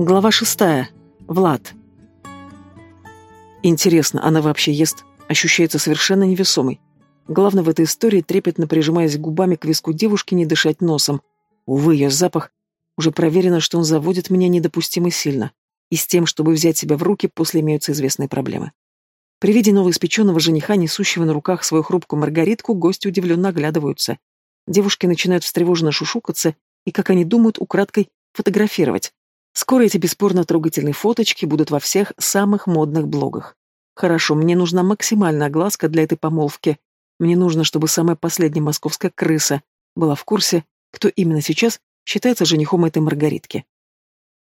Глава шестая. Влад. Интересно, она вообще ест? Ощущается совершенно невесомой. Главное в этой истории, трепетно прижимаясь губами к виску девушки, не дышать носом. Увы, ее запах. Уже проверено, что он заводит меня недопустимо сильно. И с тем, чтобы взять себя в руки, после имеются известные проблемы. При виде новоиспеченного жениха, несущего на руках свою хрупкую маргаритку, гости удивленно оглядываются. Девушки начинают встревоженно шушукаться и, как они думают, украдкой фотографировать. Скоро эти бесспорно трогательные фоточки будут во всех самых модных блогах. Хорошо, мне нужна максимальная огласка для этой помолвки. Мне нужно, чтобы самая последняя московская крыса была в курсе, кто именно сейчас считается женихом этой Маргаритки.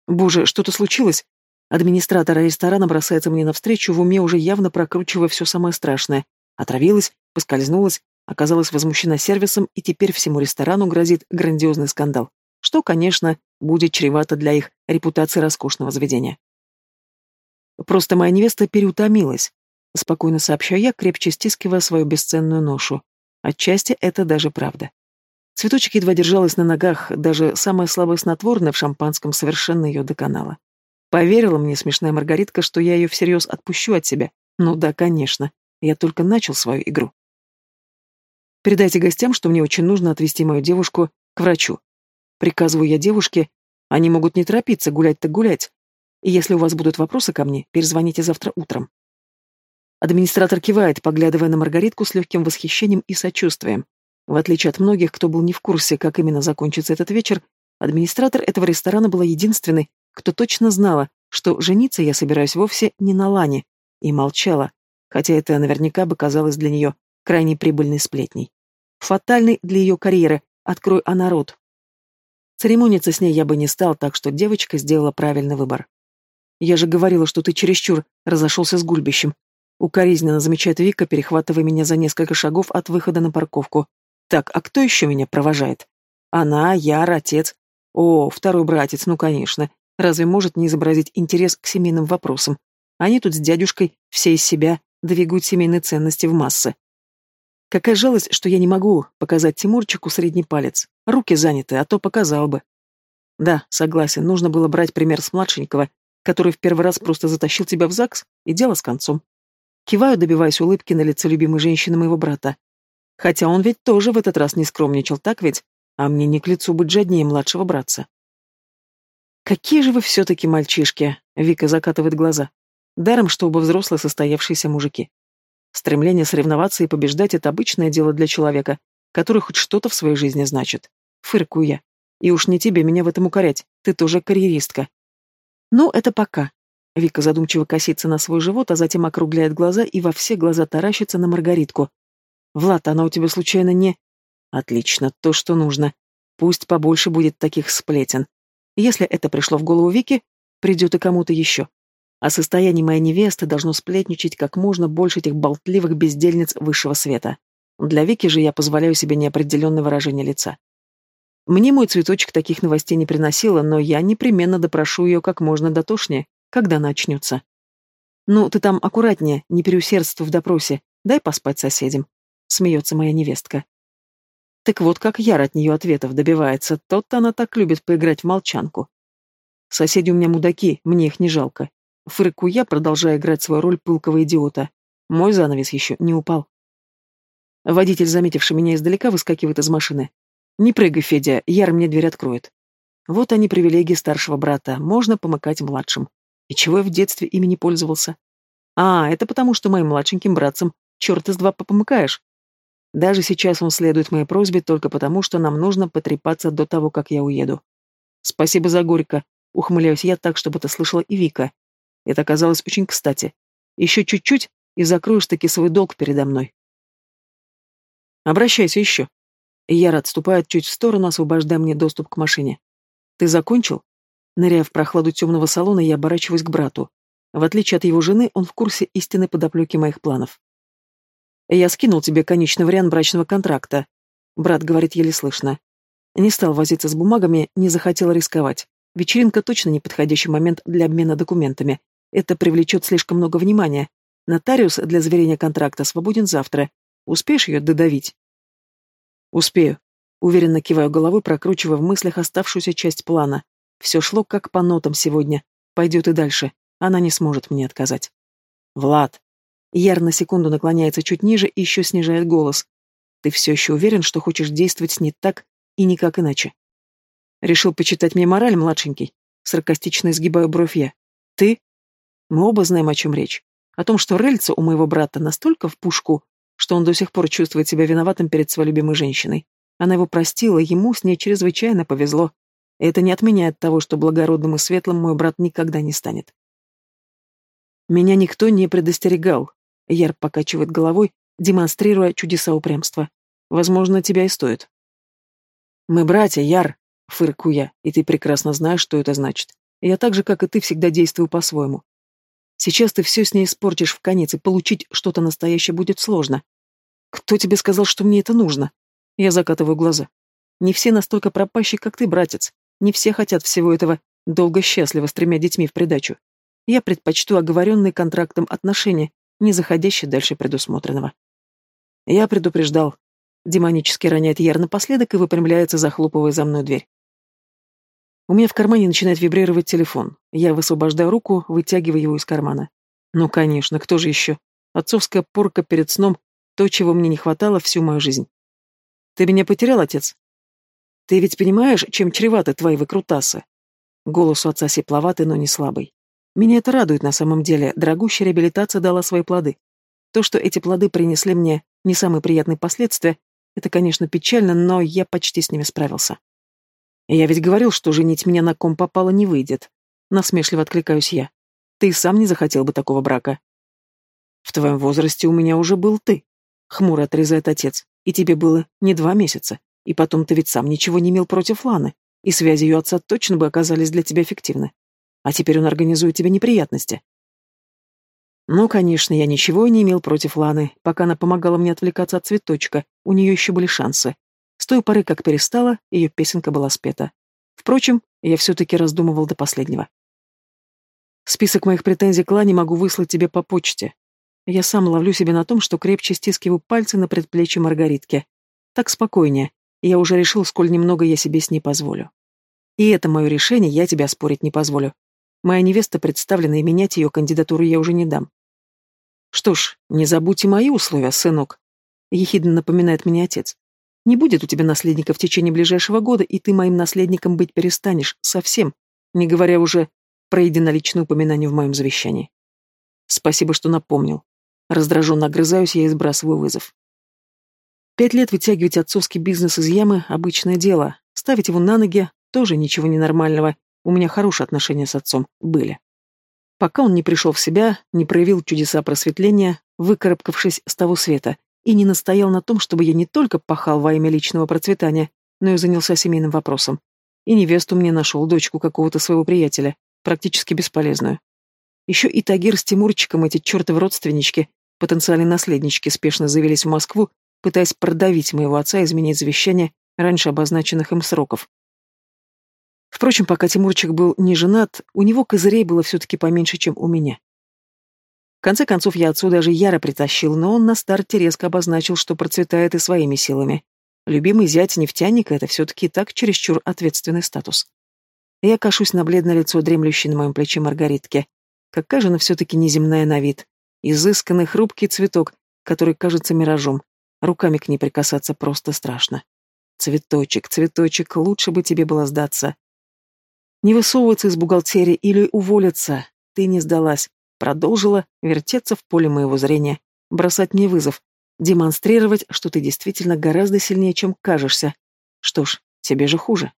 Боже, что-то случилось? Администратор ресторана бросается мне навстречу, в уме уже явно прокручивая все самое страшное. Отравилась, поскользнулась, оказалась возмущена сервисом, и теперь всему ресторану грозит грандиозный скандал что, конечно, будет чревато для их репутации роскошного заведения. Просто моя невеста переутомилась, спокойно сообщаю я, крепче стискивая свою бесценную ношу. Отчасти это даже правда. Цветочек едва держалась на ногах, даже самое слабое снотворное в шампанском совершенно ее доконало. Поверила мне смешная Маргаритка, что я ее всерьез отпущу от себя. Ну да, конечно. Я только начал свою игру. Передайте гостям, что мне очень нужно отвезти мою девушку к врачу. Приказываю я девушке, они могут не торопиться, гулять так гулять. И если у вас будут вопросы ко мне, перезвоните завтра утром. Администратор кивает, поглядывая на Маргаритку с легким восхищением и сочувствием. В отличие от многих, кто был не в курсе, как именно закончится этот вечер, администратор этого ресторана была единственной, кто точно знала, что жениться я собираюсь вовсе не на Лане, и молчала, хотя это наверняка бы казалось для нее крайне прибыльной сплетней. Фатальной для ее карьеры, открой она рот, Церемониться с ней я бы не стал, так что девочка сделала правильный выбор. Я же говорила, что ты чересчур разошелся с гульбищем. Укоризненно замечает Вика, перехватывая меня за несколько шагов от выхода на парковку. Так, а кто еще меня провожает? Она, Яр, отец. О, второй братец, ну конечно. Разве может не изобразить интерес к семейным вопросам? Они тут с дядюшкой все из себя двигают семейные ценности в массы. Какая жалость, что я не могу показать Тимурчику средний палец. Руки заняты, а то показал бы. Да, согласен, нужно было брать пример с младшенького, который в первый раз просто затащил тебя в ЗАГС, и дело с концом. Киваю, добиваясь улыбки на лице любимой женщины моего брата. Хотя он ведь тоже в этот раз не скромничал, так ведь? А мне не к лицу быть жаднее младшего братца. «Какие же вы все-таки мальчишки!» — Вика закатывает глаза. Даром, что оба взрослые состоявшиеся мужики. Стремление соревноваться и побеждать — это обычное дело для человека, который хоть что-то в своей жизни значит. Фыркую я. И уж не тебе меня в этом укорять, ты тоже карьеристка. Ну, это пока. Вика задумчиво косится на свой живот, а затем округляет глаза и во все глаза таращится на Маргаритку. Влад, она у тебя случайно не... Отлично, то, что нужно. Пусть побольше будет таких сплетен. Если это пришло в голову Вики, придет и кому-то еще. О состоянии моей невесты должно сплетничать как можно больше этих болтливых бездельниц высшего света. Для Вики же я позволяю себе неопределенное выражение лица. Мне мой цветочек таких новостей не приносила, но я непременно допрошу ее как можно дотошнее, когда начнется. «Ну, ты там аккуратнее, не переусердствуй в допросе, дай поспать соседям», — смеется моя невестка. Так вот, как Яр от нее ответов добивается, тот-то она так любит поиграть в молчанку. Соседи у меня мудаки, мне их не жалко. Фырку я, продолжая играть свою роль пылкого идиота. Мой занавес еще не упал. Водитель, заметивший меня издалека, выскакивает из машины. «Не прыгай, Федя, Яр мне дверь откроет». Вот они привилегии старшего брата, можно помыкать младшим. И чего я в детстве ими не пользовался? А, это потому, что моим младшеньким братцам черт из два попомыкаешь. Даже сейчас он следует моей просьбе только потому, что нам нужно потрепаться до того, как я уеду. Спасибо за горько, ухмыляюсь я так, чтобы это слышала и Вика. Это оказалось очень кстати. Еще чуть-чуть, и закроешь таки свой долг передо мной. Обращайся еще. Яра отступает чуть в сторону, освобождая мне доступ к машине. Ты закончил? Ныряя в прохладу темного салона, я оборачиваюсь к брату. В отличие от его жены, он в курсе истинной подоплеки моих планов. «Я скинул тебе конечный вариант брачного контракта», — брат говорит еле слышно. Не стал возиться с бумагами, не захотел рисковать. Вечеринка точно не подходящий момент для обмена документами. Это привлечет слишком много внимания. Нотариус для заверения контракта свободен завтра. Успеешь ее додавить? Успею. Уверенно киваю головой, прокручивая в мыслях оставшуюся часть плана. Все шло как по нотам сегодня. Пойдет и дальше. Она не сможет мне отказать. Влад. Яр на секунду наклоняется чуть ниже и еще снижает голос. Ты все еще уверен, что хочешь действовать не так и никак иначе? Решил почитать мне мораль, младшенький. Саркастично изгибаю бровь я. Ты? Мы оба знаем, о чем речь. О том, что рыльца у моего брата настолько в пушку, что он до сих пор чувствует себя виноватым перед своей любимой женщиной. Она его простила, ему с ней чрезвычайно повезло. И это не отменяет того, что благородным и светлым мой брат никогда не станет. Меня никто не предостерегал. Яр покачивает головой, демонстрируя чудеса упрямства. Возможно, тебя и стоит. Мы братья, Яр, фыркую я, и ты прекрасно знаешь, что это значит. Я так же, как и ты, всегда действую по-своему. Сейчас ты все с ней испортишь в конец, и получить что-то настоящее будет сложно. Кто тебе сказал, что мне это нужно? Я закатываю глаза. Не все настолько пропащие, как ты, братец. Не все хотят всего этого долго-счастливо с тремя детьми в придачу. Я предпочту оговоренные контрактом отношения, не заходящие дальше предусмотренного. Я предупреждал. Демонически роняет Яр напоследок и выпрямляется, захлопывая за мной дверь. У меня в кармане начинает вибрировать телефон. Я высвобождаю руку, вытягиваю его из кармана. Ну, конечно, кто же еще? Отцовская порка перед сном — то, чего мне не хватало всю мою жизнь. Ты меня потерял, отец? Ты ведь понимаешь, чем чреваты твои выкрутасы? Голос у отца сепловатый, но не слабый. Меня это радует на самом деле. Дорогущая реабилитация дала свои плоды. То, что эти плоды принесли мне не самые приятные последствия, это, конечно, печально, но я почти с ними справился. Я ведь говорил, что женить меня на ком попало не выйдет. Насмешливо откликаюсь я. Ты сам не захотел бы такого брака. В твоем возрасте у меня уже был ты. Хмуро отрезает отец. И тебе было не два месяца. И потом ты ведь сам ничего не имел против Ланы, и связи ее отца точно бы оказались для тебя эффективны. А теперь он организует тебе неприятности. Ну, конечно, я ничего не имел против Ланы. Пока она помогала мне отвлекаться от цветочка, у нее еще были шансы. С той поры, как перестала, ее песенка была спета. Впрочем, я все-таки раздумывал до последнего. Список моих претензий к Лане могу выслать тебе по почте. Я сам ловлю себя на том, что крепче стискиваю пальцы на предплечье Маргаритки. Так спокойнее. Я уже решил, сколь немного я себе с ней позволю. И это мое решение, я тебя спорить не позволю. Моя невеста представлена, и менять ее кандидатуру я уже не дам. Что ж, не забудь и мои условия, сынок. Ехидно напоминает мне отец. Не будет у тебя наследника в течение ближайшего года, и ты моим наследником быть перестанешь совсем, не говоря уже про единоличное упоминание в моем завещании. Спасибо, что напомнил. Раздраженно огрызаюсь я и сбрасываю вызов. Пять лет вытягивать отцовский бизнес из ямы — обычное дело. Ставить его на ноги — тоже ничего ненормального. У меня хорошие отношения с отцом были. Пока он не пришел в себя, не проявил чудеса просветления, выкарабкавшись с того света, и не настоял на том, чтобы я не только пахал во имя личного процветания, но и занялся семейным вопросом. И невесту мне нашел, дочку какого-то своего приятеля, практически бесполезную. Еще и Тагир с Тимурчиком, эти чертовы родственнички, Потенциальные наследнички спешно завелись в Москву, пытаясь продавить моего отца изменить завещание раньше обозначенных им сроков. Впрочем, пока Тимурчик был не женат, у него козырей было все-таки поменьше, чем у меня. В конце концов, я отцу даже яро притащил, но он на старте резко обозначил, что процветает и своими силами. Любимый зять нефтяника — это все-таки так чересчур ответственный статус. Я кашусь на бледное лицо, дремлющей на моем плече Маргаритки. Какая же она все-таки неземная на вид. Изысканный хрупкий цветок, который кажется миражом. Руками к ней прикасаться просто страшно. Цветочек, цветочек, лучше бы тебе было сдаться. Не высовываться из бухгалтерии или уволиться. Ты не сдалась. Продолжила вертеться в поле моего зрения. Бросать мне вызов. Демонстрировать, что ты действительно гораздо сильнее, чем кажешься. Что ж, тебе же хуже.